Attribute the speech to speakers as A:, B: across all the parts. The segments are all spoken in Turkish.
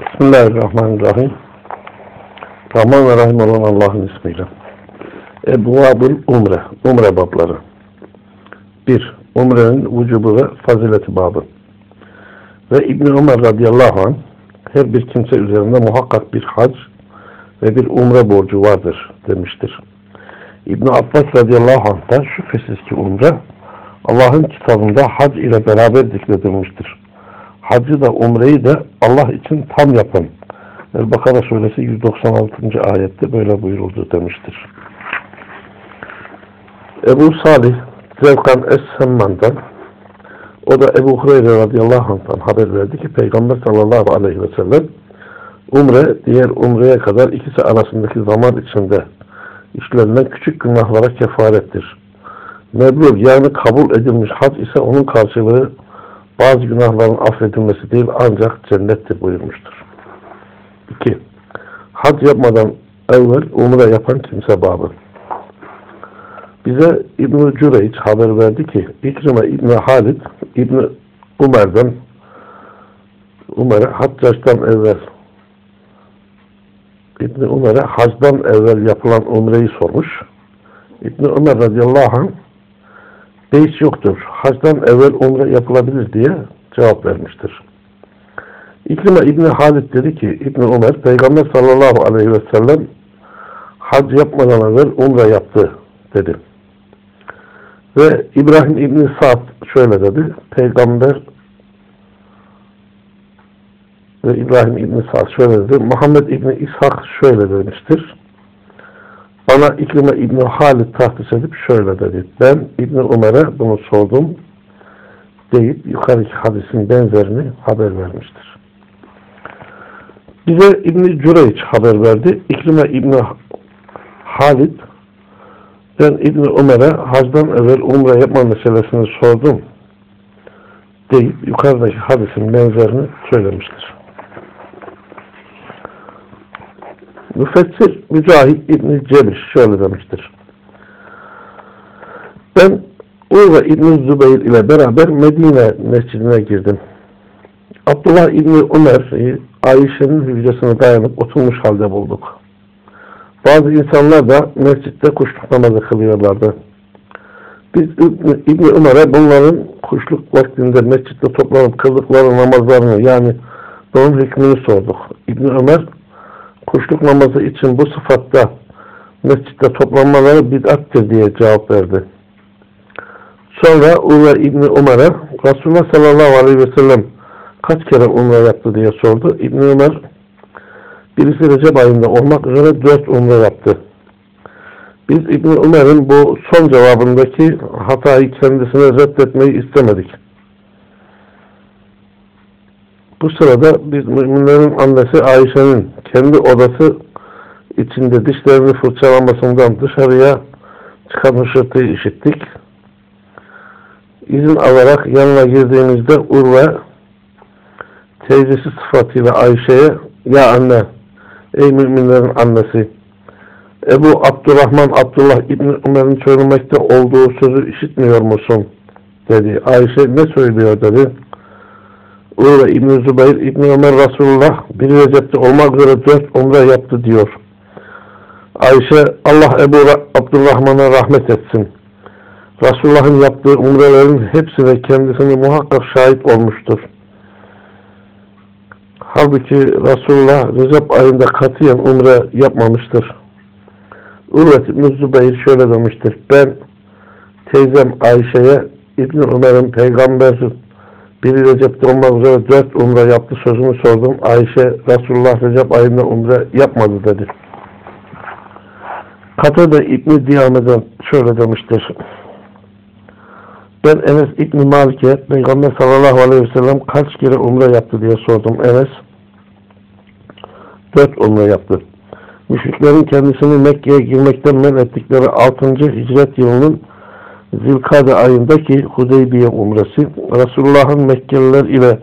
A: Bismillahirrahmanirrahim. Rahman ve Rahim olan Allah'ın ismiyle. Ebu-Abul Umre, Umre babları. 1. Umre'nin vücubu ve fazileti babı. Ve İbni Ömer radıyallahu anh her bir kimse üzerinde muhakkak bir hac ve bir umre borcu vardır demiştir. İbni Abbas radıyallahu anh da şüphesiz ki umre Allah'ın kitabında hac ile beraber zikredilmiştir. Hacı da umreyi de Allah için tam yapın. El-Bakara suresi 196. ayette böyle buyuruldu demiştir. Ebu Salih Zevkan Es-Semman'dan o da Ebu Hureyre radıyallahu anh'tan haber verdi ki Peygamber sallallahu aleyhi ve sellem umre diğer umreye kadar ikisi arasındaki zaman içinde işlerinden küçük günahlara kefarettir. Meblur yani kabul edilmiş hac ise onun karşılığı bazı günahların affedilmesi değil ancak cennettir buyurmuştur. 2. Hac yapmadan evvel umre yapan kimse babı. Bize İbn-i Cüreyç haber verdi ki İkrime İbn-i Halid İbn-i Umer'den Umer'e Haccaç'tan evvel İbn-i Umer'e hacdan evvel yapılan umreyi sormuş. İbn-i Ömer radıyallahu anh beis yoktur. Hacdan evvel umre yapılabilir diye cevap vermiştir. İkrime İbni Halid dedi ki İbni Ömer Peygamber sallallahu aleyhi ve sellem hac yapmadan evvel umre yaptı dedi. Ve İbrahim İbni Sa'd şöyle dedi. Peygamber ve İbrahim İbni Sa'd şöyle dedi. Muhammed İbni İshak şöyle demiştir. Bana İkrime İbni Halid tahtis edip şöyle dedi. Ben İbni Umer'e bunu sordum deyip yukarıki hadisin benzerini haber vermiştir. Bize İbni Cüreyç haber verdi. İkrime İbni Halid ben İbni Umer'e hacdan evvel umre yapma meselesini sordum deyip yukarıdaki hadisin benzerini söylemiştir. Müfessir Mücahit İbni Cebiş şöyle demiştir. Ben Urve İbni Zübeyir ile beraber Medine mescidine girdim. Abdullah İbni Ömer'i Ayşe'nin hücresine dayanıp oturmuş halde bulduk. Bazı insanlar da mescitte kuşluk namazı kılıyorlardı. Biz İbni Ömer'e bunların kuşluk vaktinde mescitte toplanıp kıldıkları namazlarını yani bunun hükmünü sorduk. İbni Ömer kuşluk namazı için bu sıfatta mescitte toplanmaları bid'attir diye cevap verdi. Sonra Uve İbni Umar'a Resulullah sallallahu aleyhi ve sellem kaç kere umre yaptı diye sordu. İbni Ömer birisi Recep ayında olmak üzere dört umre yaptı. Biz İbni Ömer'in bu son cevabındaki hatayı kendisine reddetmeyi istemedik. Bu sırada biz müminlerin annesi Ayşe'nin kendi odası içinde dişlerini fırçalamasından dışarıya çıkan hışırtıyı işittik. İzin alarak yanına girdiğimizde Urve teyzesi sıfatıyla Ayşe'ye ya anne ey müminlerin annesi Ebu Abdurrahman Abdullah İbni Ömer'in söylemekte olduğu sözü işitmiyor musun? dedi. Ayşe ne söylüyor dedi. Urve İbni Zübeyir İbni Ömer Resulullah bir Recep'te olmak üzere dört umre yaptı diyor. Ayşe Allah Ebu Abdurrahman'a rahmet etsin. Resulullah'ın yaptığı umrelerin hepsine kendisini muhakkak şahit olmuştur. Halbuki Resulullah Recep ayında katiyen umre yapmamıştır. Urvet İbn Zübeyir şöyle demiştir. Ben teyzem Ayşe'ye İbn Ömer'in peygamber biri Recep'te olmak üzere dört umre yaptı sözünü sordum. Ayşe Resulullah Recep ayında umre yapmadı dedi. Katada İbn Diyame'den şöyle demiştir. Ben Enes İbn Malik'e Peygamber sallallahu aleyhi ve sellem kaç kere umre yaptı diye sordum. Enes dört umre yaptı. Müşriklerin kendisini Mekke'ye girmekten men ettikleri 6. hicret yılının Zilkade ayındaki Hudeybiye umresi Resulullah'ın Mekkeliler ile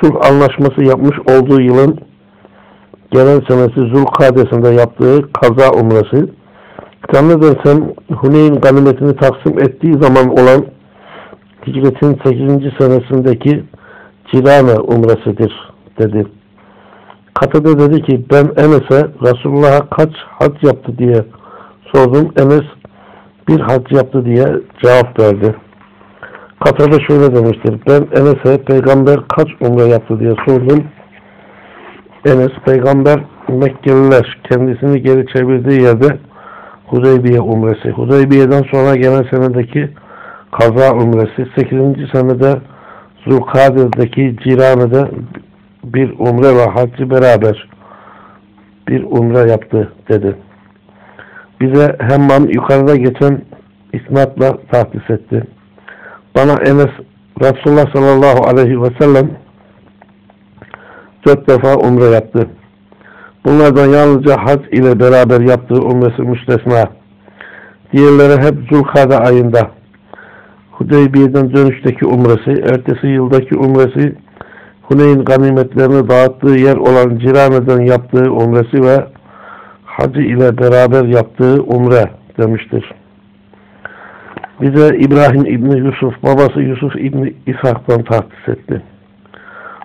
A: sulh anlaşması yapmış olduğu yılın gelen senesi Zulkade'sinde yaptığı kaza umresi zannedersem Huneyn ganimetini taksim ettiği zaman olan hicretin 8. senesindeki Cilane umresidir dedi. Katade dedi ki ben Enes'e Resulullah'a kaç hac yaptı diye sordum. Enes bir hac yaptı diye cevap verdi. Katade şöyle demiştir. Ben Enes'e peygamber kaç umre yaptı diye sordum. Enes peygamber Mekkeliler kendisini geri çevirdiği yerde Hudeybiye umresi. Hudeybiye'den sonra gelen senedeki kaza umresi. 8. senede Zulkadir'deki Cirane'de bir umre ve haccı beraber bir umre yaptı dedi. Bize Hemmam yukarıda geçen isnatla tahsis etti. Bana Enes Resulullah sallallahu aleyhi ve sellem dört defa umre yaptı. Bunlardan yalnızca hac ile beraber yaptığı umresi müstesna. Diğerleri hep Zulkade ayında. Hudeybiye'den dönüşteki umresi, ertesi yıldaki umresi, Huneyn ganimetlerini dağıttığı yer olan Cirane'den yaptığı umresi ve hacı ile beraber yaptığı umre demiştir. Bize İbrahim İbni Yusuf, babası Yusuf İbni İshak'tan tahsis etti.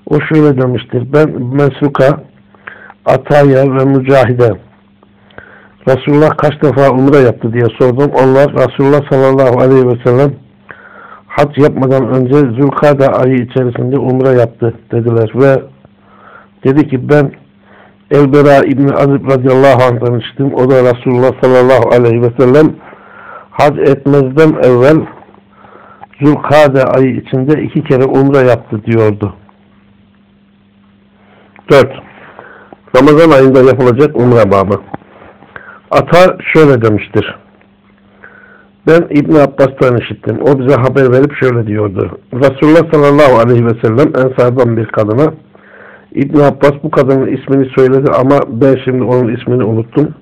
A: O şöyle demiştir. Ben Mesruka, Ataya ve Mücahide Resulullah kaç defa umre yaptı diye sordum. Onlar Resulullah sallallahu aleyhi ve sellem hac yapmadan önce Zülkade ayı içerisinde umre yaptı dediler ve dedi ki ben Elbera İbni Azib radıyallahu anh'tan içtim. O da Resulullah sallallahu aleyhi ve sellem hac etmezden evvel Zülkade ayı içinde iki kere umre yaptı diyordu. 4. Ramazan ayında yapılacak umre babı. Ata şöyle demiştir. Ben İbn Abbas'tan işittim. O bize haber verip şöyle diyordu. Resulullah sallallahu aleyhi ve sellem ensardan bir kadına İbn Abbas bu kadının ismini söyledi ama ben şimdi onun ismini unuttum.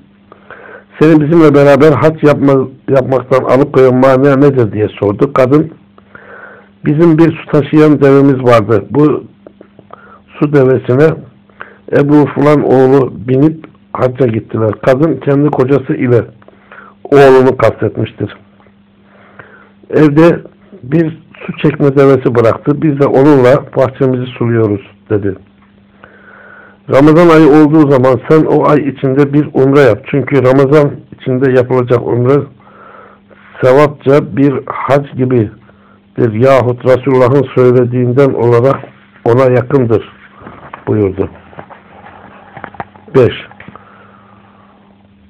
A: Seni bizimle beraber hac yapma, yapmaktan alıkoyan mani nedir diye sordu. Kadın bizim bir su taşıyan devemiz vardı. Bu su devesine Ebu Fulan oğlu binip hacca gittiler. Kadın kendi kocası ile oğlunu kastetmiştir. Evde bir su çekme devesi bıraktı. Biz de onunla bahçemizi suluyoruz dedi. Ramazan ayı olduğu zaman sen o ay içinde bir umre yap. Çünkü Ramazan içinde yapılacak umre sevapça bir hac gibidir. Yahut Resulullah'ın söylediğinden olarak ona yakındır buyurdu. 5.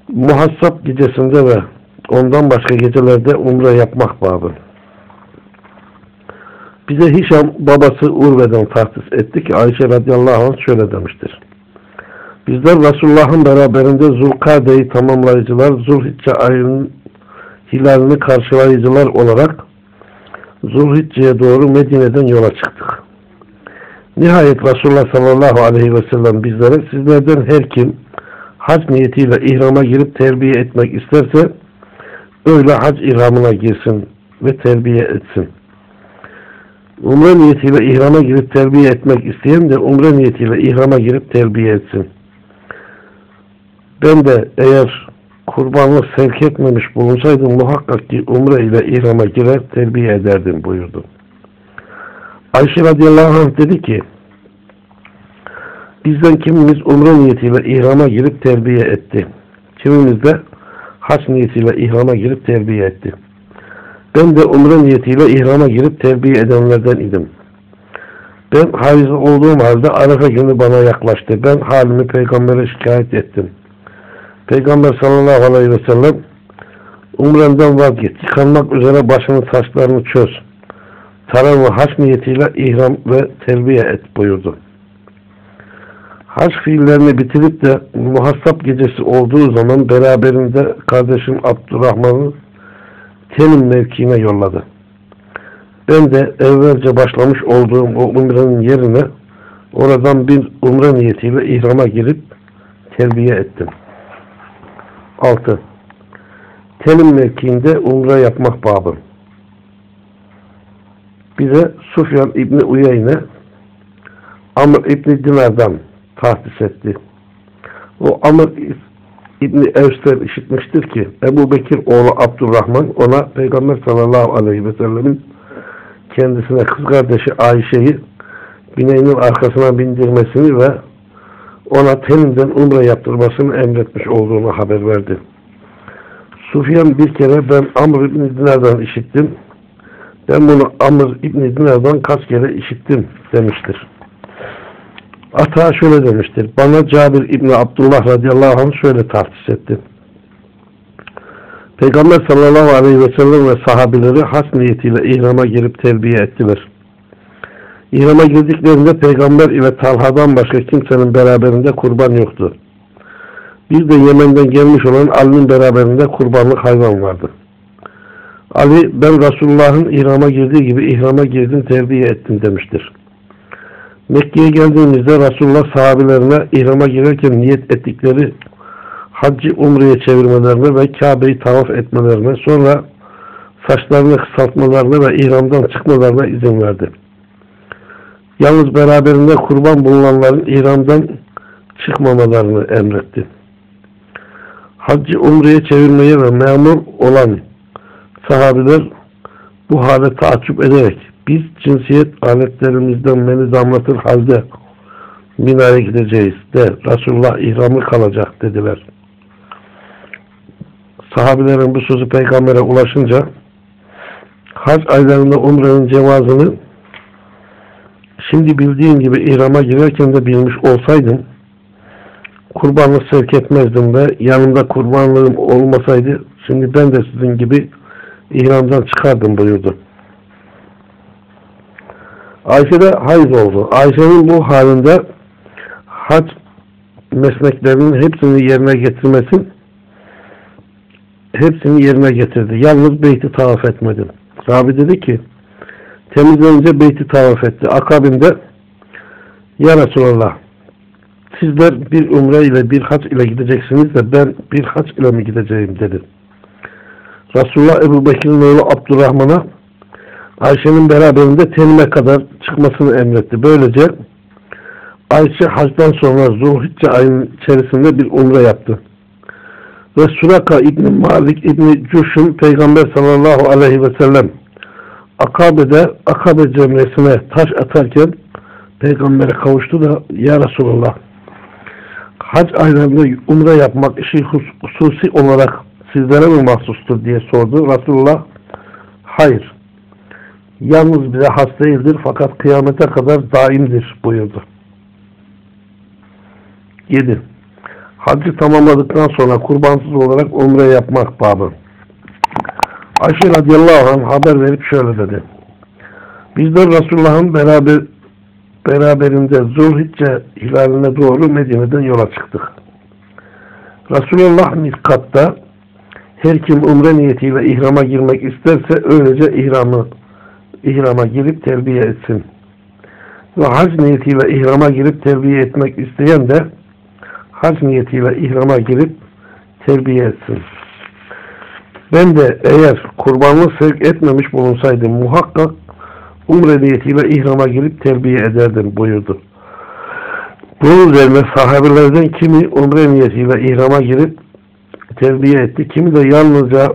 A: Muhassap gecesinde ve ondan başka gecelerde umre yapmak babı. Bize Hişam babası Urve'den tahsis etti ki Ayşe radıyallahu anh şöyle demiştir. Bizler Resulullah'ın beraberinde Zulkade'yi tamamlayıcılar, Zulhicce ayının hilalini karşılayıcılar olarak Zulhicce'ye doğru Medine'den yola çıktık. Nihayet Resulullah sallallahu aleyhi ve sellem bizlere sizlerden her kim hac niyetiyle ihrama girip terbiye etmek isterse öyle hac ihramına girsin ve terbiye etsin. Umre niyetiyle ihrama girip terbiye etmek isteyen de umre niyetiyle ihrama girip terbiye etsin. Ben de eğer kurbanlık sevk etmemiş bulunsaydım muhakkak ki umre ile ihrama girer terbiye ederdim buyurdu. Ayşe radıyallahu anh dedi ki bizden kimimiz umre niyetiyle ihrama girip terbiye etti. Kimimiz de haç niyetiyle ihrama girip terbiye etti. Ben de umre niyetiyle ihrama girip terbiye edenlerden idim. Ben haiz olduğum halde Arafa günü bana yaklaştı. Ben halimi peygambere şikayet ettim. Peygamber sallallahu aleyhi ve sellem umrenden vazgeç. Yıkanmak üzere başının saçlarını çöz. Taran ve haç niyetiyle ihram ve terbiye et buyurdu. Haç fiillerini bitirip de muhassap gecesi olduğu zaman beraberinde kardeşim Abdurrahman'ı Tenim mevkiine yolladı. Ben de evvelce başlamış olduğum o umrenin yerine oradan bir umre niyetiyle ihrama girip terbiye ettim. 6. Tenim mevkiinde umre yapmak babı. Bize Sufyan İbni Uyeyne Amr İbni Dinar'dan tahsis etti. O Amr İbni Evs'ten işitmiştir ki Ebu Bekir oğlu Abdurrahman ona Peygamber sallallahu aleyhi ve sellemin kendisine kız kardeşi Ayşe'yi bineğinin arkasına bindirmesini ve ona teninden umre yaptırmasını emretmiş olduğunu haber verdi. Sufyan bir kere ben Amr İbni Dinar'dan işittim. Ben bunu Amr İbni Dinar'dan kaç kere işittim demiştir. Ata şöyle demiştir. Bana Cabir İbni Abdullah radıyallahu anh şöyle tahsis etti. Peygamber sallallahu aleyhi ve sellem ve sahabileri has niyetiyle ihrama girip terbiye ettiler. İhrama girdiklerinde peygamber ile Talha'dan başka kimsenin beraberinde kurban yoktu. Bir de Yemen'den gelmiş olan Ali'nin beraberinde kurbanlık hayvan vardı. Ali ben Resulullah'ın ihrama girdiği gibi ihrama girdim terbiye ettim demiştir. Mekke'ye geldiğimizde Resulullah sahabelerine ihrama girerken niyet ettikleri haccı umreye çevirmelerine ve Kabe'yi tavaf etmelerine sonra saçlarını kısaltmalarına ve ihramdan çıkmalarına izin verdi. Yalnız beraberinde kurban bulunanların ihramdan çıkmamalarını emretti. Haccı umreye çevirmeye ve memur olan sahabiler bu hale taaccüp ederek biz cinsiyet aletlerimizden beni damlatır halde Mina'ya gideceğiz de Resulullah ihramlı kalacak dediler. Sahabilerin bu sözü peygambere ulaşınca hac aylarında umrenin cevazını şimdi bildiğin gibi ihrama girerken de bilmiş olsaydım kurbanlık sevk etmezdim ve yanımda kurbanlığım olmasaydı şimdi ben de sizin gibi ihramdan çıkardım buyurdu. Ayşe de hayız oldu. Ayşe'nin bu halinde hac mesleklerinin hepsini yerine getirmesin hepsini yerine getirdi. Yalnız beyti tavaf etmedi. Rabi dedi ki temizlenince beyti tavaf etti. Akabinde Ya Resulallah sizler bir umre ile bir hac ile gideceksiniz de ben bir hac ile mi gideceğim dedi. Resulullah Ebu Bekir'in oğlu Abdurrahman'a Ayşe'nin beraberinde tenime kadar çıkmasını emretti. Böylece Ayşe hacdan sonra Zulhicce ayının içerisinde bir umre yaptı. Ve Suraka İbni Malik İbni Cuş'un Peygamber sallallahu aleyhi ve sellem Akabe'de Akabe cemresine taş atarken Peygamber'e kavuştu da Ya Resulallah hac aylarında umre yapmak işi hususi olarak sizlere mi mahsustur diye sordu. Resulullah hayır yalnız bize has değildir fakat kıyamete kadar daimdir buyurdu. 7. Hacı tamamladıktan sonra kurbansız olarak umre yapmak babı. Ayşe radıyallahu anh haber verip şöyle dedi. Bizler Resulullah'ın beraber beraberinde Zulhicce hilaline doğru Medine'den yola çıktık. Resulullah mitkatta her kim umre niyetiyle ihrama girmek isterse öylece ihramı ihrama girip terbiye etsin. Ve hac niyetiyle ihrama girip terbiye etmek isteyen de hac niyetiyle ihrama girip terbiye etsin. Ben de eğer kurbanlık sevk etmemiş bulunsaydım muhakkak umre niyetiyle ihrama girip terbiye ederdim buyurdu. Bunun üzerine sahabelerden kimi umre niyetiyle ihrama girip terbiye etti. Kimi de yalnızca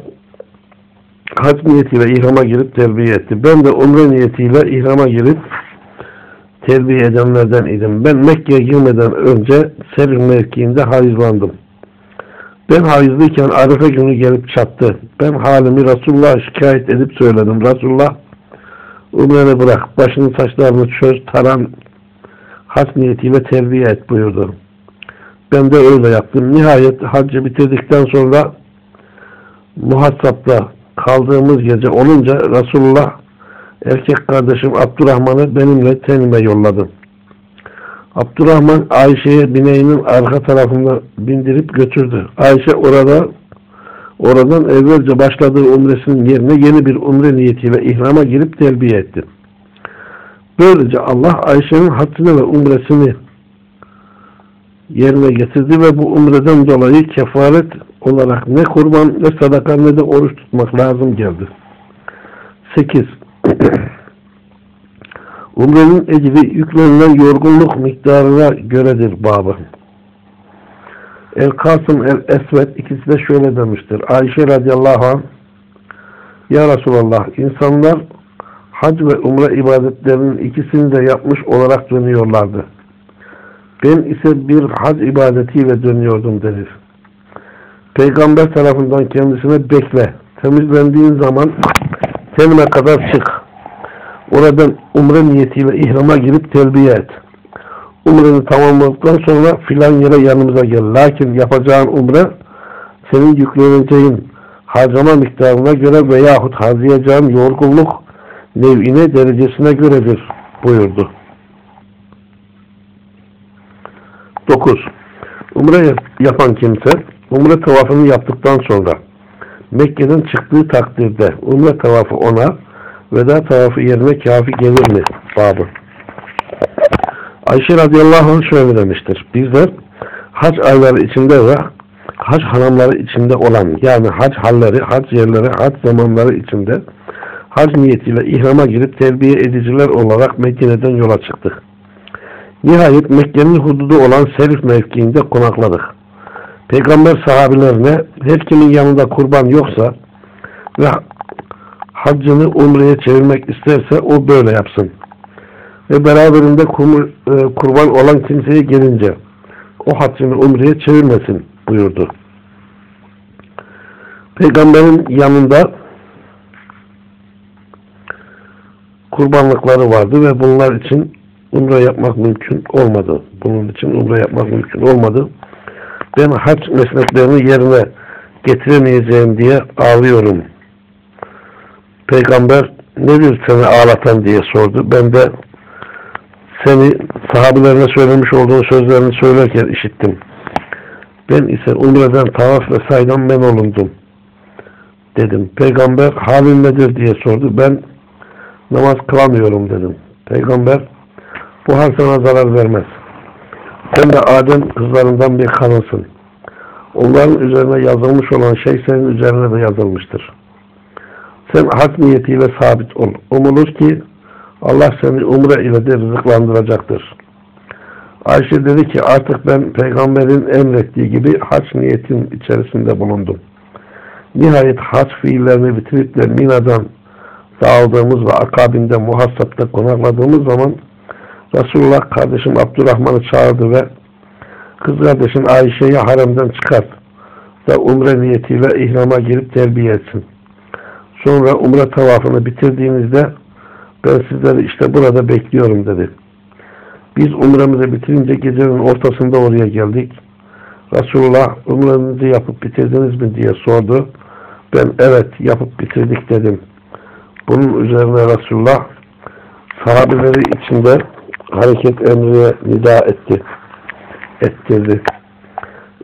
A: hac niyetiyle ihrama girip terbiye etti. Ben de umre niyetiyle ihrama girip terbiye edenlerden idim. Ben Mekke'ye girmeden önce Serin mevkiinde hayızlandım. Ben hayızlıyken Arife günü gelip çattı. Ben halimi Resulullah'a şikayet edip söyledim. Resulullah umreni bırak, başını saçlarını çöz, taran has niyetiyle terbiye et buyurdu. Ben de öyle yaptım. Nihayet haccı bitirdikten sonra muhassapta kaldığımız gece olunca Resulullah erkek kardeşim Abdurrahman'ı benimle tenime yolladı. Abdurrahman Ayşe'ye bineğinin arka tarafında bindirip götürdü. Ayşe orada oradan evvelce başladığı umresinin yerine yeni bir umre niyetiyle ihrama girip telbiye etti. Böylece Allah Ayşe'nin haccını ve umresini yerine getirdi ve bu umreden dolayı kefaret olarak ne kurban ne sadaka ne de oruç tutmak lazım geldi. 8. Umrenin ecri yüklenilen yorgunluk miktarına göredir babı. El Kasım El Esvet ikisi de şöyle demiştir. Ayşe radıyallahu anh Ya Resulallah insanlar hac ve umre ibadetlerinin ikisini de yapmış olarak dönüyorlardı. Ben ise bir hac ibadetiyle dönüyordum dedi. Peygamber tarafından kendisine bekle. Temizlendiğin zaman tenime kadar çık. Oradan umre niyetiyle ihrama girip telbiye et. Umreni tamamladıktan sonra filan yere yanımıza gel. Lakin yapacağın umre senin yükleneceğin harcama miktarına göre veyahut harcayacağın yorgunluk nev'ine derecesine göredir buyurdu. 9. Umre yapan kimse umre tavafını yaptıktan sonra Mekke'den çıktığı takdirde umre tavafı ona veda tavafı yerine kafi gelir mi? Babı. Ayşe radıyallahu anh şöyle demiştir. Bizler hac ayları içinde ve hac hanımları içinde olan yani hac halleri, hac yerleri, hac zamanları içinde hac niyetiyle ihrama girip terbiye ediciler olarak Medine'den yola çıktık. Nihayet Mekke'nin hududu olan Serif mevkiinde konakladık. Peygamber sahabilerine her kimin yanında kurban yoksa ve haccını umreye çevirmek isterse o böyle yapsın. Ve beraberinde e, kurban olan kimseye gelince o haccını umreye çevirmesin buyurdu. Peygamberin yanında kurbanlıkları vardı ve bunlar için umre yapmak mümkün olmadı. Bunun için umre yapmak mümkün olmadı. Ben hac mesleklerini yerine getiremeyeceğim diye ağlıyorum. Peygamber ne bir seni ağlatan diye sordu. Ben de seni sahabelerine söylemiş olduğun sözlerini söylerken işittim. Ben ise umreden tavaf ve saydan men olundum. Dedim. Peygamber halin nedir diye sordu. Ben namaz kılamıyorum dedim. Peygamber bu hal sana zarar vermez. Sen de Adem kızlarından bir kanısın. Onların üzerine yazılmış olan şey senin üzerine de yazılmıştır. Sen hak niyetiyle sabit ol. Umulur ki Allah seni umre ile de rızıklandıracaktır. Ayşe dedi ki artık ben peygamberin emrettiği gibi haç niyetin içerisinde bulundum. Nihayet haç fiillerini bitirip de Mina'dan dağıldığımız ve akabinde muhassapta konakladığımız zaman Resulullah kardeşim Abdurrahman'ı çağırdı ve kız kardeşin Ayşe'yi haremden çıkart da umre niyetiyle ihrama girip terbiye etsin. Sonra umre tavafını bitirdiğinizde ben sizleri işte burada bekliyorum dedi. Biz umremizi bitirince gecenin ortasında oraya geldik. Resulullah umrenizi yapıp bitirdiniz mi diye sordu. Ben evet yapıp bitirdik dedim. Bunun üzerine Resulullah sahabeleri içinde hareket emriye nida etti. Ettirdi.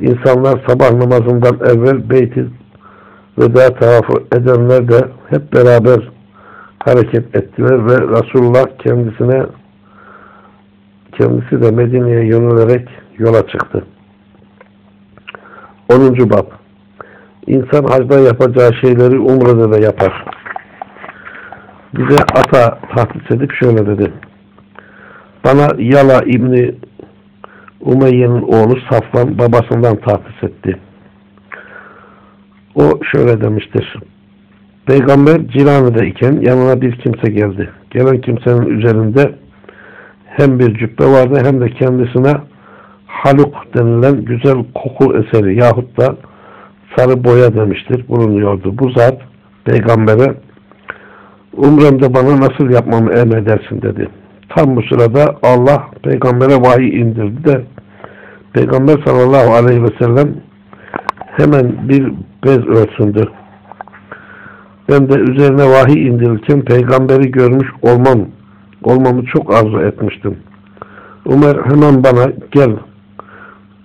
A: İnsanlar sabah namazından evvel beyti veda tavafı edenler de hep beraber hareket ettiler ve Resulullah kendisine kendisi de Medine'ye yönelerek yola çıktı. 10. Bab İnsan hacda yapacağı şeyleri umrede de yapar. Bize ata tahsis edip şöyle dedi. Bana Yala İbni Umeyye'nin oğlu Safvan babasından tahsis etti. O şöyle demiştir. Peygamber Cilane'de iken yanına bir kimse geldi. Gelen kimsenin üzerinde hem bir cübbe vardı hem de kendisine haluk denilen güzel koku eseri yahut da sarı boya demiştir bulunuyordu. Bu zat peygambere umremde bana nasıl yapmamı emredersin dedi. Tam bu sırada Allah peygambere vahiy indirdi de peygamber sallallahu aleyhi ve sellem hemen bir bez örtündü. Ben de üzerine vahiy indirirken peygamberi görmüş olmam olmamı çok arzu etmiştim. Ömer hemen bana gel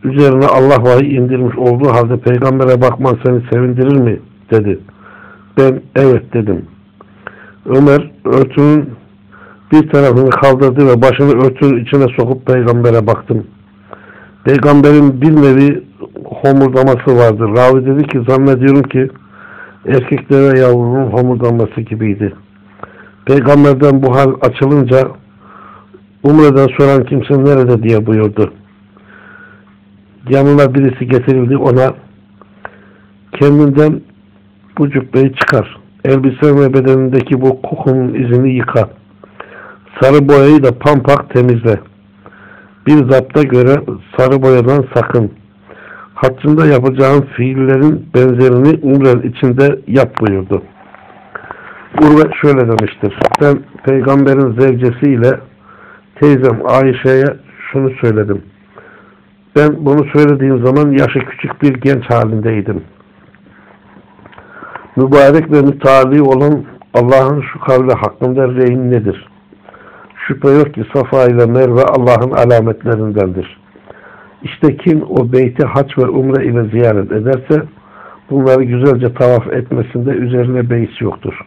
A: üzerine Allah vahiy indirmiş olduğu halde peygambere bakman seni sevindirir mi? dedi. Ben evet dedim. Ömer örtünün bir tarafını kaldırdı ve başını örtünün içine sokup peygambere baktım. Peygamberin bir nevi homurdaması vardır. Ravi dedi ki zannediyorum ki erkeklere yavrunun homurdanması gibiydi. Peygamberden bu hal açılınca Umre'den soran kimse nerede diye buyurdu. Yanına birisi getirildi ona kendinden bu cübbeyi çıkar. Elbise ve bedenindeki bu kokunun izini yıka. Sarı boyayı da pampak temizle. Bir zapta göre sarı boyadan sakın. Haccında yapacağın fiillerin benzerini umren içinde yap buyurdu. Urve şöyle demiştir. Ben peygamberin zevcesiyle teyzem Ayşe'ye şunu söyledim. Ben bunu söylediğim zaman yaşı küçük bir genç halindeydim. Mübarek ve müteali olan Allah'ın şu kavli hakkında reyin nedir? Şüphe yok ki Safa ile Merve Allah'ın alametlerindendir. İşte kim o beyti haç ve umre ile ziyaret ederse bunları güzelce tavaf etmesinde üzerine beis yoktur.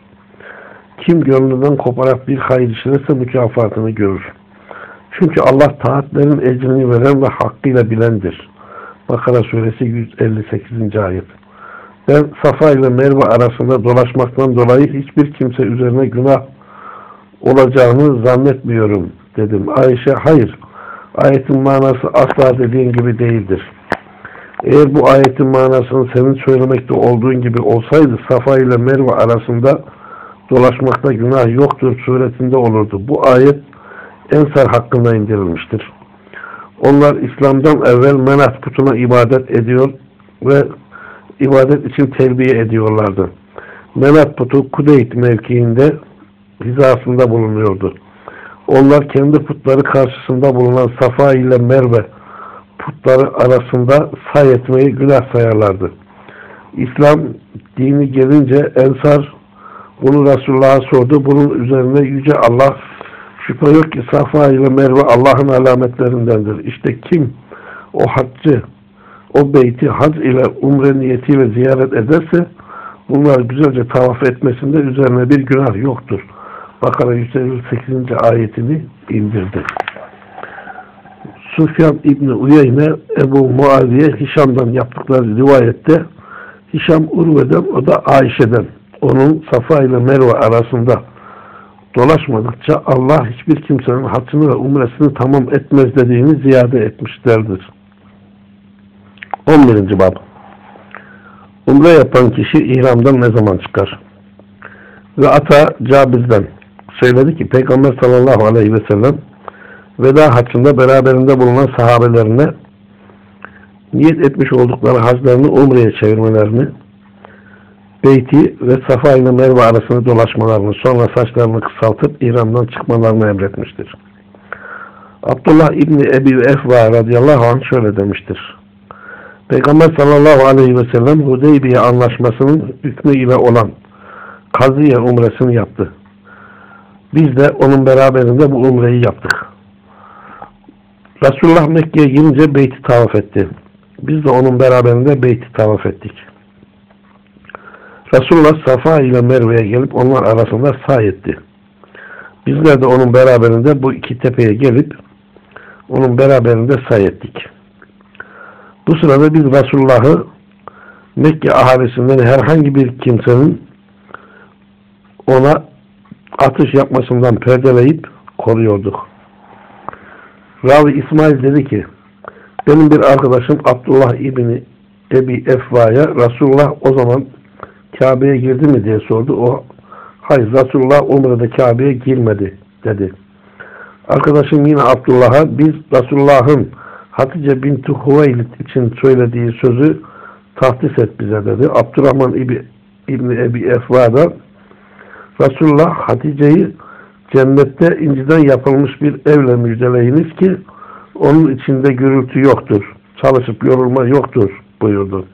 A: Kim gönlünden koparak bir hayır işlerse mükafatını görür. Çünkü Allah taatlerin ecrini veren ve hakkıyla bilendir. Bakara suresi 158. ayet. Ben Safa ile Merve arasında dolaşmaktan dolayı hiçbir kimse üzerine günah olacağını zannetmiyorum dedim. Ayşe hayır. Ayetin manası asla dediğin gibi değildir. Eğer bu ayetin manasını senin söylemekte olduğun gibi olsaydı Safa ile Merve arasında dolaşmakta günah yoktur suretinde olurdu. Bu ayet Ensar hakkında indirilmiştir. Onlar İslam'dan evvel Menat putuna ibadet ediyor ve ibadet için terbiye ediyorlardı. Menat putu Kudeyt mevkiinde hizasında bulunuyordu. Onlar kendi putları karşısında bulunan Safa ile Merve putları arasında say etmeyi günah sayarlardı. İslam dini gelince Ensar bunu Resulullah'a sordu. Bunun üzerine Yüce Allah şüphe yok ki Safa ile Merve Allah'ın alametlerindendir. İşte kim o haccı o beyti hac ile umre niyetiyle ziyaret ederse bunlar güzelce tavaf etmesinde üzerine bir günah yoktur. Bakara 158. ayetini indirdi. Sufyan İbni Uyeyne Ebu Muaviye Hişam'dan yaptıkları rivayette Hişam Urve'den o da Ayşe'den onun Safa ile Merve arasında dolaşmadıkça Allah hiçbir kimsenin haccını ve umresini tamam etmez dediğini ziyade etmişlerdir. 11. Bab Umre yapan kişi ihramdan ne zaman çıkar? Ve Ata Cabir'den söyledi ki Peygamber sallallahu aleyhi ve sellem veda haccında beraberinde bulunan sahabelerine niyet etmiş oldukları haclarını umreye çevirmelerini Beyti ve Safa ile Merve arasında dolaşmalarını sonra saçlarını kısaltıp İran'dan çıkmalarını emretmiştir. Abdullah İbni Ebi Efva radıyallahu anh şöyle demiştir. Peygamber sallallahu aleyhi ve sellem Hudeybiye anlaşmasının hükmü ile olan Kaziye umresini yaptı. Biz de onun beraberinde bu umreyi yaptık. Resulullah Mekke'ye girince beyti tavaf etti. Biz de onun beraberinde beyti tavaf ettik. Resulullah Safa ile Merve'ye gelip onlar arasında say etti. Bizler de onun beraberinde bu iki tepeye gelip onun beraberinde say ettik. Bu sırada biz Resulullah'ı Mekke ahalisinden herhangi bir kimsenin ona atış yapmasından perdeleyip koruyorduk. Ravi İsmail dedi ki benim bir arkadaşım Abdullah İbni Ebi Efva'ya Resulullah o zaman Kabe'ye girdi mi diye sordu. O hayır Resulullah Umre'de Kabe'ye girmedi dedi. Arkadaşım yine Abdullah'a biz Resulullah'ın Hatice binti Huveylit için söylediği sözü tahsis et bize dedi. Abdurrahman İbi, İbni Ebi Efva'da Resulullah Hatice'yi cennette inciden yapılmış bir evle müjdeleyiniz ki onun içinde gürültü yoktur. Çalışıp yorulma yoktur buyurdu.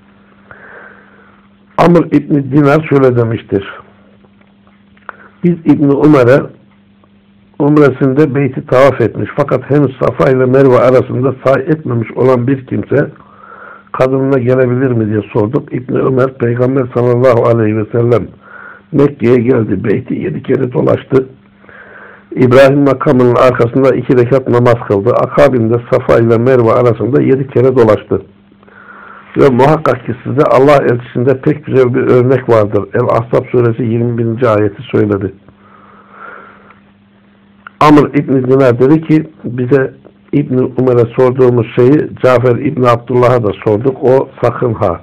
A: Amr İbni Dinar şöyle demiştir. Biz İbni Umer'e umresinde beyti tavaf etmiş fakat henüz Safa ile Merve arasında say etmemiş olan bir kimse kadınına gelebilir mi diye sorduk. İbni Ömer Peygamber sallallahu aleyhi ve sellem Mekke'ye geldi. Beyti yedi kere dolaştı. İbrahim makamının arkasında iki rekat namaz kıldı. Akabinde Safa ile Merve arasında yedi kere dolaştı. Ve muhakkak ki size Allah elçisinde pek güzel bir örnek vardır. El-Ahzab suresi 21. ayeti söyledi. Amr İbn Dinar dedi ki bize İbn Umer'e sorduğumuz şeyi Cafer İbn Abdullah'a da sorduk. O sakın ha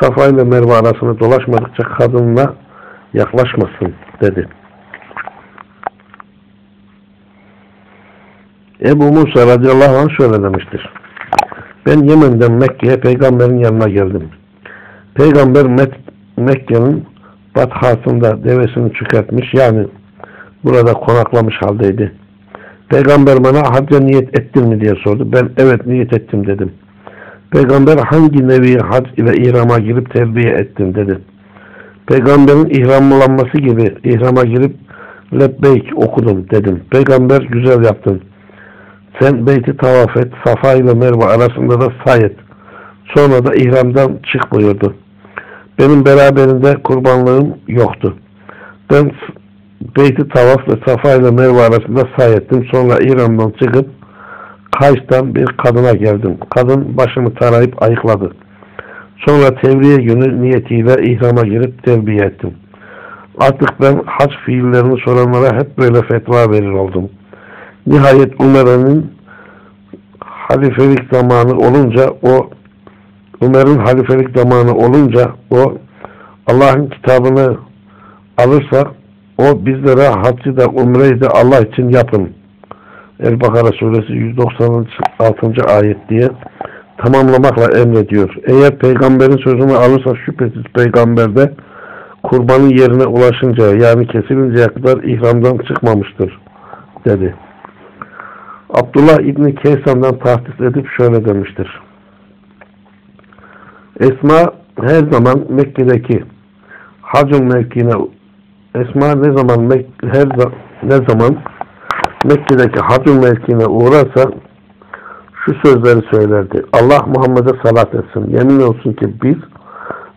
A: Safa ile Merve arasını dolaşmadıkça kadınla yaklaşmasın dedi. Ebu Musa radıyallahu anh şöyle demiştir. Ben Yemen'den Mekke'ye peygamberin yanına geldim. Peygamber Mek Mekke'nin bathasında devesini çıkartmış yani burada konaklamış haldeydi. Peygamber bana hacca niyet ettin mi diye sordu. Ben evet niyet ettim dedim. Peygamber hangi nevi hac ile ihrama girip terbiye ettin dedi. Peygamberin ihramlanması gibi ihrama girip lebbeyk okudum dedim. Peygamber güzel yaptın. Sen beyti tavaf et, Safa ile Merve arasında da say et. Sonra da ihramdan çık buyurdu. Benim beraberinde kurbanlığım yoktu. Ben beyti tavaf ve Safa ile Merve arasında say ettim. Sonra ihramdan çıkıp Kays'tan bir kadına geldim. Kadın başımı tarayıp ayıkladı. Sonra tevriye günü niyetiyle ihrama girip terbiye ettim. Artık ben hac fiillerini soranlara hep böyle fetva verir oldum. Nihayet Umer'in halifelik zamanı olunca o Umer'in halifelik zamanı olunca o Allah'ın kitabını alırsa o bizlere haccı da umreyi de Allah için yapın. El-Bakara suresi 196. ayet diye tamamlamakla emrediyor. Eğer peygamberin sözünü alırsa şüphesiz peygamberde kurbanın yerine ulaşınca yani kesilinceye kadar ihramdan çıkmamıştır dedi. Abdullah İbni Keysan'dan tahsis edip şöyle demiştir. Esma her zaman Mekke'deki hacın mevkine Esma ne zaman her ne zaman Mekke'deki hacın mevkine uğrarsa şu sözleri söylerdi. Allah Muhammed'e salat etsin. Yemin olsun ki biz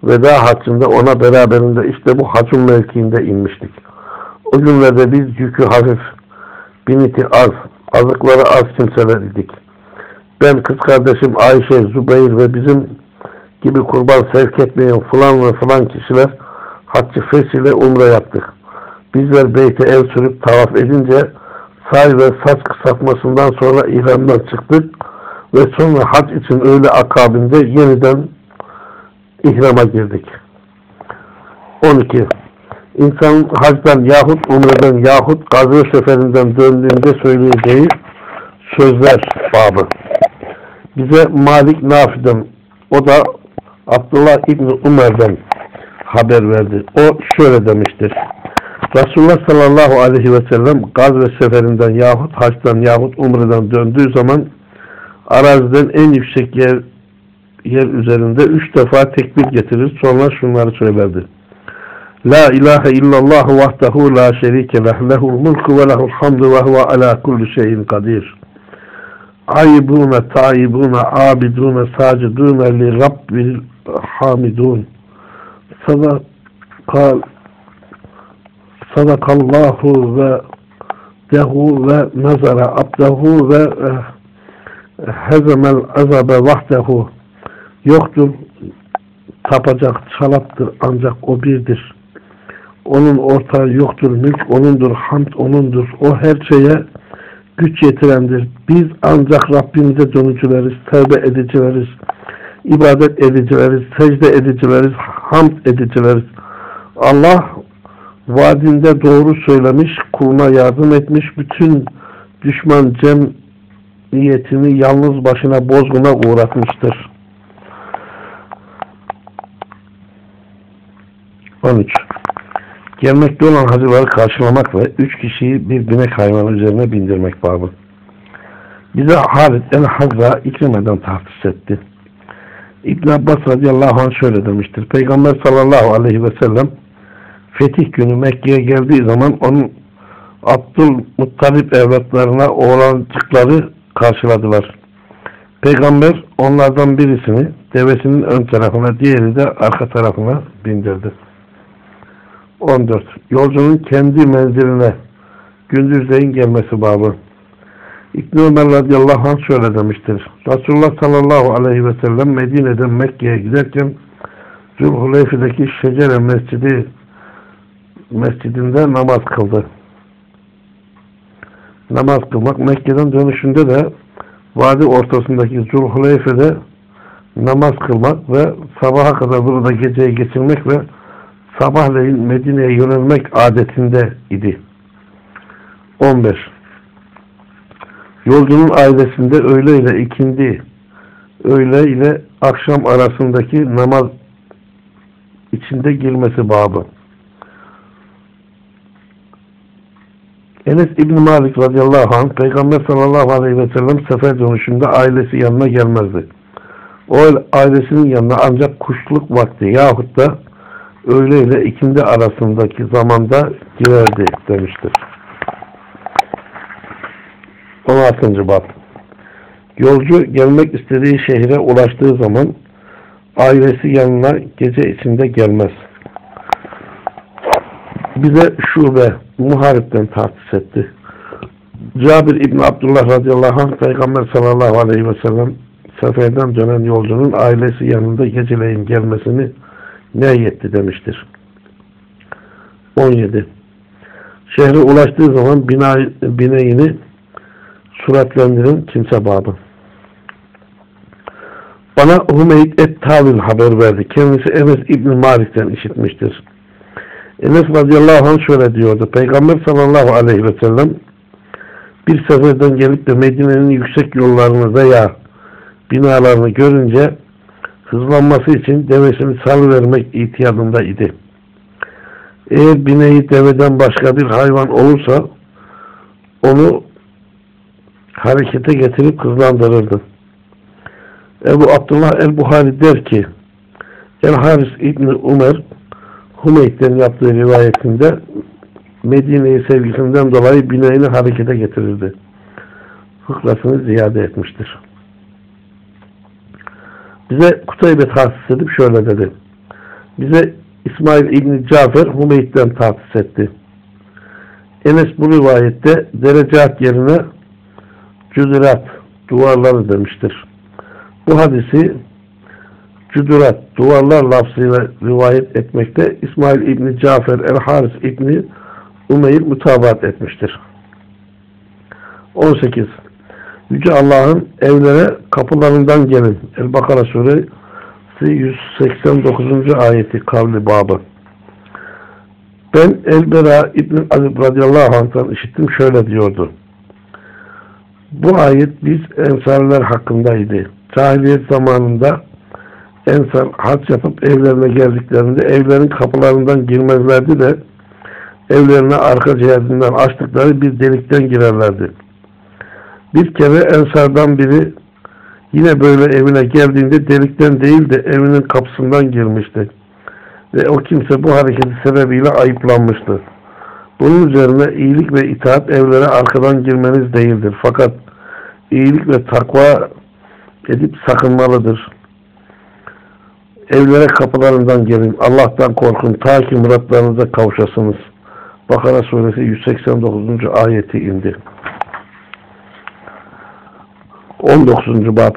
A: veda haccında ona beraberinde işte bu hacın mevkiinde inmiştik. O günlerde biz yükü hafif, biniti az, azıkları az kimseler idik. Ben kız kardeşim Ayşe, Zübeyir ve bizim gibi kurban sevk etmeyen falan ve falan kişiler haccı fesiyle umre yaptık. Bizler beyte el sürüp tavaf edince say ve saç kısaltmasından sonra ihramdan çıktık ve sonra hac için öyle akabinde yeniden ihrama girdik. 12. İnsanın hacdan yahut umreden yahut gazı seferinden döndüğünde söyleyeceği sözler babı. Bize Malik Nafi'den o da Abdullah İbni Umer'den haber verdi. O şöyle demiştir. Resulullah sallallahu aleyhi ve sellem gaz seferinden yahut haçtan yahut umreden döndüğü zaman araziden en yüksek yer yer üzerinde üç defa tekbir getirir. Sonra şunları söylerdi. La ilahe illallah vahdehu la şerike leh lehul mulku ve lehul hamdu ve huve ala kulli şeyin kadir. Aybune, taibune, abidune, sacidune li rabbil hamidun. Sadakal sadakallahu ve dehu ve nazara abdehu ve eh, hezemel azabe vahdehu yoktur. Tapacak çalaptır ancak o birdir. Onun ortağı yoktur mülk onundur hamd onundur. O her şeye güç yetirendir. Biz ancak Rabbimize dönücüleriz tevbe edicileriz ibadet edicileriz secde edicileriz hamd edicileriz. Allah vaadinde doğru söylemiş kuluna yardım etmiş. Bütün düşman cem niyetini yalnız başına bozguna uğratmıştır. 13. Gelmekte olan hacıları karşılamak ve üç kişiyi bir binek hayvanı üzerine bindirmek babı. Bize Halid el-Hazza İkrime'den tahsis etti. İbn Abbas radıyallahu anh şöyle demiştir. Peygamber sallallahu aleyhi ve sellem fetih günü Mekke'ye geldiği zaman onun Abdülmuttalip evlatlarına oğlancıkları karşıladılar. Peygamber onlardan birisini devesinin ön tarafına, diğeri de arka tarafına bindirdi. 14. Yolcunun kendi menziline gündüzleyin gelmesi babı. İbn Ömer radıyallahu anh şöyle demiştir. Resulullah sallallahu aleyhi ve sellem Medine'den Mekke'ye giderken Zülhuleyfe'deki Şecere Mescidi mescidinde namaz kıldı namaz kılmak. Mekke'den dönüşünde de vadi ortasındaki Zulhuleyfe'de namaz kılmak ve sabaha kadar burada geceyi geçirmek ve sabahleyin Medine'ye yönelmek adetinde idi. 15. Yolcunun ailesinde öğle ile ikindi, öğle ile akşam arasındaki namaz içinde girmesi babı. Enes İbn Malik radıyallahu anh Peygamber sallallahu aleyhi ve sellem sefer dönüşünde ailesi yanına gelmezdi. O ailesinin yanına ancak kuşluk vakti yahut da öğle ile ikindi arasındaki zamanda girerdi demiştir. 16. Bab Yolcu gelmek istediği şehre ulaştığı zaman ailesi yanına gece içinde gelmez. Bize şube muharipten tahsis etti. Cabir İbni Abdullah radıyallahu anh Peygamber sallallahu aleyhi ve sellem seferden dönen yolcunun ailesi yanında geceleyin gelmesini nehyetti demiştir. 17. Şehre ulaştığı zaman bina, bineğini suratlendiren kimse babı. Bana Hümeyd et-Tavil haber verdi. Kendisi Enes İbni Malik'ten işitmiştir. Enes radıyallahu anh şöyle diyordu. Peygamber sallallahu aleyhi ve sellem bir seferden gelip de Medine'nin yüksek yollarını veya binalarını görünce hızlanması için devesini salıvermek ihtiyacında idi. Eğer bineği deveden başka bir hayvan olursa onu harekete getirip hızlandırırdı. Ebu Abdullah el-Buhari der ki El-Haris İbni Umer Hümeyd'den yaptığı rivayetinde Medine'yi sevgisinden dolayı bineğini harekete getirirdi. Fıkrasını ziyade etmiştir. Bize Kutaybe tahsis edip şöyle dedi. Bize İsmail İbni Cafer Hümeyd'den tahsis etti. Enes bu rivayette derecat yerine cüdürat duvarları demiştir. Bu hadisi cüdürat duvarlar lafzıyla rivayet etmekte İsmail İbni Cafer El-Haris İbni Umeyr mutabat etmiştir. 18. Yüce Allah'ın evlere kapılarından gelin. El-Bakara suresi 189. ayeti kavli babı. Ben El-Bera İbn Azib radıyallahu anh'tan işittim şöyle diyordu. Bu ayet biz ensarlar hakkındaydı. Cahiliyet zamanında ensar hac yapıp evlerine geldiklerinde evlerin kapılarından girmezlerdi de evlerine arka cihazından açtıkları bir delikten girerlerdi. Bir kere ensardan biri yine böyle evine geldiğinde delikten değil de evinin kapısından girmişti. Ve o kimse bu hareketi sebebiyle ayıplanmıştı. Bunun üzerine iyilik ve itaat evlere arkadan girmeniz değildir. Fakat iyilik ve takva edip sakınmalıdır. Evlere kapılarından gelin. Allah'tan korkun. Ta ki muratlarınıza kavuşasınız. Bakara suresi 189. ayeti indi. 19. bab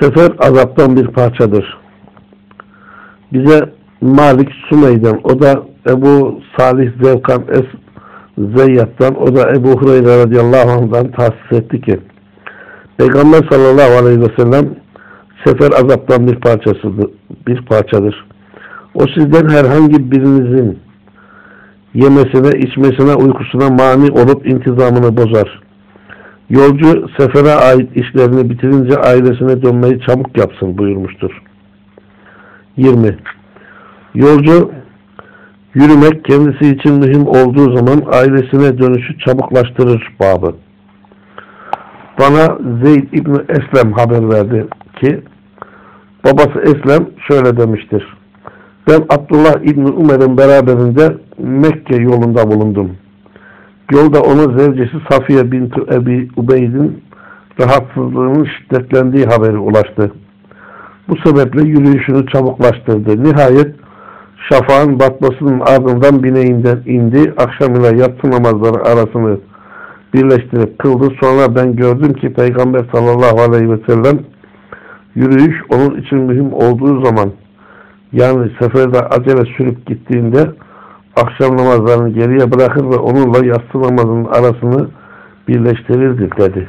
A: Sefer azaptan bir parçadır. Bize Malik Sumey'den, o da Ebu Salih Zevkan Es Zeyyat'tan, o da Ebu Hureyre radıyallahu anh'dan tahsis etti ki Peygamber sallallahu aleyhi ve sellem sefer azaptan bir parçasıdır, bir parçadır. O sizden herhangi birinizin yemesine, içmesine, uykusuna mani olup intizamını bozar. Yolcu sefere ait işlerini bitirince ailesine dönmeyi çabuk yapsın buyurmuştur. 20. Yolcu yürümek kendisi için mühim olduğu zaman ailesine dönüşü çabuklaştırır babı. Bana Zeyd İbni Eslem haber verdi ki babası Eslem şöyle demiştir. Ben Abdullah İbni Umer'in beraberinde Mekke yolunda bulundum. Yolda ona zevcesi Safiye binti Ebi Ubeyd'in rahatsızlığının şiddetlendiği haberi ulaştı. Bu sebeple yürüyüşünü çabuklaştırdı. Nihayet şafağın batmasının ardından bineğinden indi. Akşam ile yatsı namazları arasını birleştirip kıldı. Sonra ben gördüm ki Peygamber sallallahu aleyhi ve sellem yürüyüş onun için mühim olduğu zaman yani seferde acele sürüp gittiğinde akşam namazlarını geriye bırakır ve onunla yatsı namazının arasını birleştirirdi dedi.